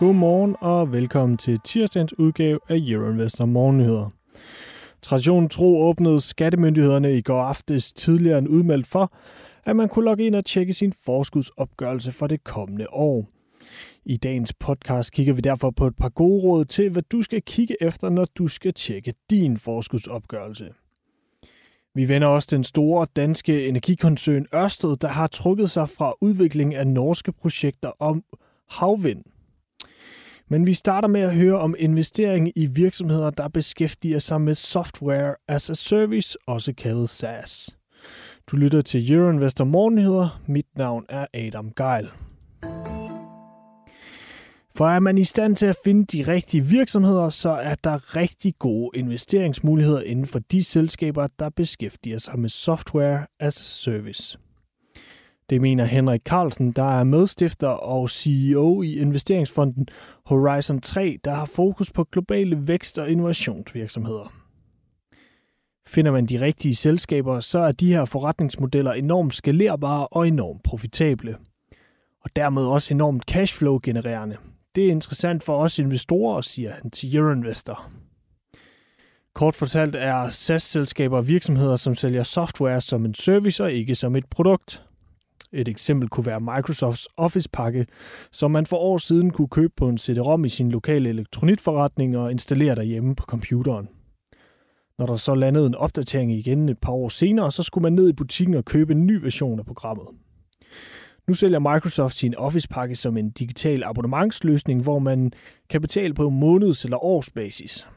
Godmorgen og velkommen til tirsdagens udgave af Euroinvestor Morgennyheder. Traditionen tro åbnede skattemyndighederne i går aftes tidligere end udmeldt for, at man kunne logge ind og tjekke sin forskudsopgørelse for det kommende år. I dagens podcast kigger vi derfor på et par gode råd til, hvad du skal kigge efter, når du skal tjekke din forskudsopgørelse. Vi vender også den store danske energikoncern Ørsted, der har trukket sig fra udvikling af norske projekter om havvind. Men vi starter med at høre om investering i virksomheder, der beskæftiger sig med software as a service, også kaldet SaaS. Du lytter til Euroinvestor Morgenheder. Mit navn er Adam Geil. For er man i stand til at finde de rigtige virksomheder, så er der rigtig gode investeringsmuligheder inden for de selskaber, der beskæftiger sig med software as a service. Det mener Henrik Carlsen, der er medstifter og CEO i investeringsfonden Horizon 3, der har fokus på globale vækst- og innovationsvirksomheder. Finder man de rigtige selskaber, så er de her forretningsmodeller enormt skalerbare og enormt profitable. Og dermed også enormt cashflow-genererende. Det er interessant for os investorer, siger han til Euroinvestor. Kort fortalt er SaaS-selskaber virksomheder, som sælger software som en service og ikke som et produkt. Et eksempel kunne være Microsofts Office-pakke, som man for år siden kunne købe på en CD-ROM i sin lokale elektronikforretning og installere derhjemme på computeren. Når der så landede en opdatering igen et par år senere, så skulle man ned i butikken og købe en ny version af programmet. Nu sælger Microsoft sin Office-pakke som en digital abonnementsløsning, hvor man kan betale på måneds- eller årsbasis.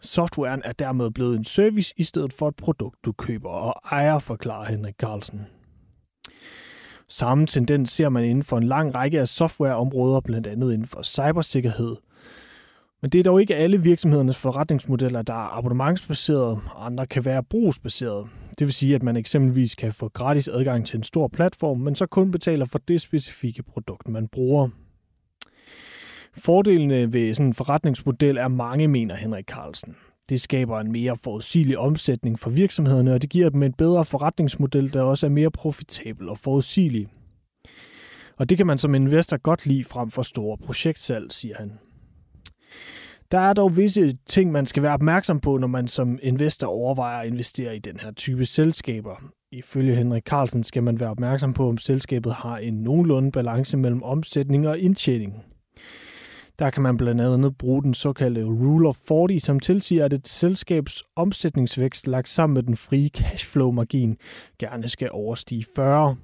Softwaren er dermed blevet en service i stedet for et produkt, du køber og ejer, forklarer Henrik Carlsen. Samme tendens ser man inden for en lang række af softwareområder, blandt andet inden for cybersikkerhed. Men det er dog ikke alle virksomhedernes forretningsmodeller, der er abonnementsbaserede, andre kan være brugsbaserede. Det vil sige, at man eksempelvis kan få gratis adgang til en stor platform, men så kun betaler for det specifikke produkt, man bruger. Fordelene ved sådan en forretningsmodel er mange, mener Henrik Carlsen. Det skaber en mere forudsigelig omsætning for virksomhederne, og det giver dem en bedre forretningsmodel, der også er mere profitabel og forudsigelig. Og det kan man som investor godt lide frem for store projektsalg, siger han. Der er dog visse ting, man skal være opmærksom på, når man som investor overvejer at investere i den her type selskaber. Ifølge Henrik Carlsen skal man være opmærksom på, om selskabet har en nogenlunde balance mellem omsætning og indtjening. Der kan man blandt andet bruge den såkaldte Rule of 40, som tilsiger, at et selskabs omsætningsvækst lagt sammen med den frie cashflow-margin gerne skal overstige 40.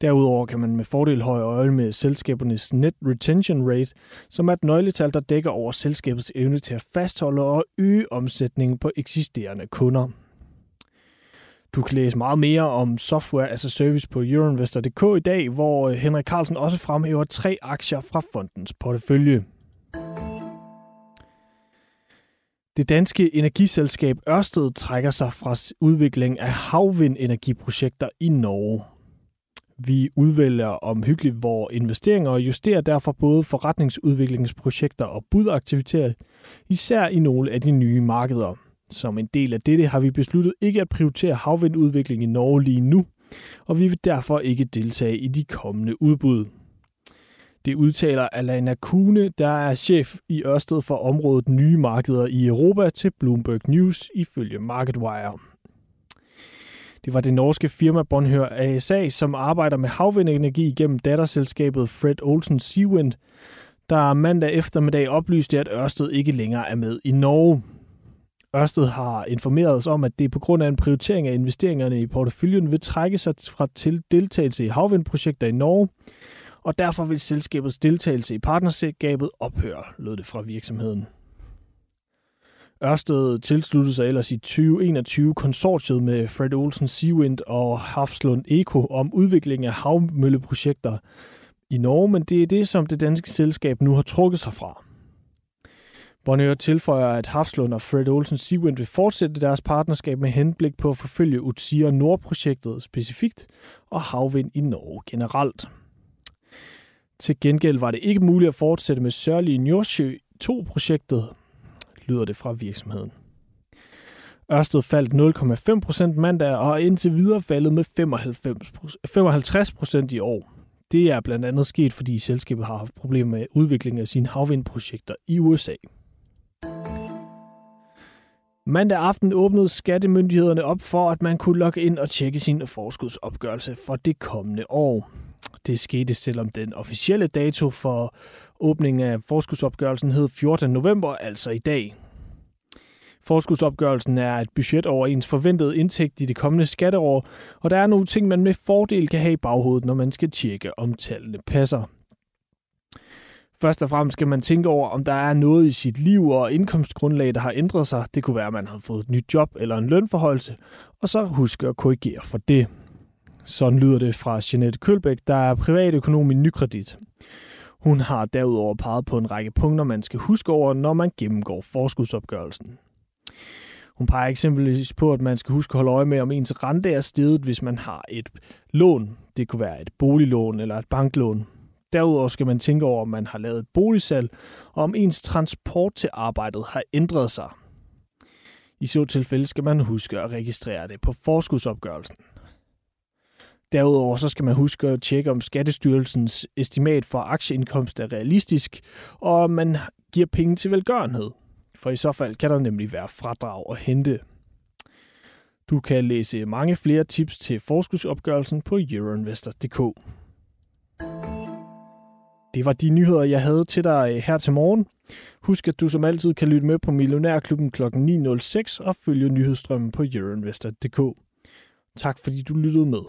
Derudover kan man med fordel høje øje med selskabernes net retention rate, som er et nøgletal, der dækker over selskabets evne til at fastholde og øge omsætningen på eksisterende kunder. Du kan læse meget mere om software as a service på euroinvestor.dk i dag, hvor øh, Henrik Carlsen også fremhæver tre aktier fra fondens portefølje. Det danske energiselskab Ørsted trækker sig fra udvikling af havvindenergiprojekter i Norge. Vi udvælger omhyggeligt vores investeringer og justerer derfor både forretningsudviklingsprojekter og budaktiviteter, især i nogle af de nye markeder. Som en del af dette har vi besluttet ikke at prioritere havvindudvikling i Norge lige nu, og vi vil derfor ikke deltage i de kommende udbud. Det udtaler Alana Kune, der er chef i Ørsted for området nye markeder i Europa til Bloomberg News ifølge MarketWire. Det var det norske firma Bonhør ASA, som arbejder med havvindenergi gennem datterselskabet Fred Olsen Seawind, der mandag eftermiddag oplyste, at Ørsted ikke længere er med i Norge. Ørsted har informeret os om, at det på grund af en prioritering af investeringerne i porteføljen vil trække sig fra til deltagelse i havvindprojekter i Norge, og derfor vil selskabets deltagelse i partnerskabet ophøre, lød det fra virksomheden. Ørsted tilsluttede sig ellers i 2021 konsortiet med Fred Olsen Seawind og Hafslund Eko om udvikling af havmølleprojekter i Norge, men det er det, som det danske selskab nu har trukket sig fra. Bonnier tilføjer, at Hafslund og Fred Olsen Seawind vil fortsætte deres partnerskab med henblik på at forfølge Utsira Nord-projektet specifikt og havvind i Norge generelt. Til gengæld var det ikke muligt at fortsætte med Sørlige Nordsjø 2-projektet, lyder det fra virksomheden. Ørsted faldt 0,5% mandag og er indtil videre faldet med 55% i år. Det er blandt andet sket, fordi selskabet har haft problemer med udviklingen af sine havvindprojekter i USA. Mandag aften åbnede skattemyndighederne op for, at man kunne logge ind og tjekke sin forskudsopgørelse for det kommende år. Det skete selvom den officielle dato for åbningen af forskudsopgørelsen hed 14. november, altså i dag. Forskudsopgørelsen er et budget over ens forventede indtægt i det kommende skatteår, og der er nogle ting, man med fordel kan have i baghovedet, når man skal tjekke, om tallene passer. Først og fremmest skal man tænke over, om der er noget i sit liv og indkomstgrundlag, der har ændret sig. Det kunne være, at man har fået et nyt job eller en lønforholdelse, og så huske at korrigere for det. Sådan lyder det fra Jeanette Kølbæk, der er privatøkonom i Nykredit. Hun har derudover peget på en række punkter, man skal huske over, når man gennemgår forskudsopgørelsen. Hun peger eksempelvis på, at man skal huske at holde øje med, om ens rente er steget, hvis man har et lån. Det kunne være et boliglån eller et banklån. Derudover skal man tænke over, om man har lavet et boligsalg, og om ens transport til arbejdet har ændret sig. I så tilfælde skal man huske at registrere det på forskudsopgørelsen. Derudover så skal man huske at tjekke, om Skattestyrelsens estimat for aktieindkomst er realistisk, og om man giver penge til velgørenhed. For i så fald kan der nemlig være fradrag at hente. Du kan læse mange flere tips til forskudsopgørelsen på euroinvestor.dk. Det var de nyheder, jeg havde til dig øh, her til morgen. Husk, at du som altid kan lytte med på Millionærklubben kl. 9.06 og følge nyhedsstrømmen på euroinvestor.dk. Tak fordi du lyttede med.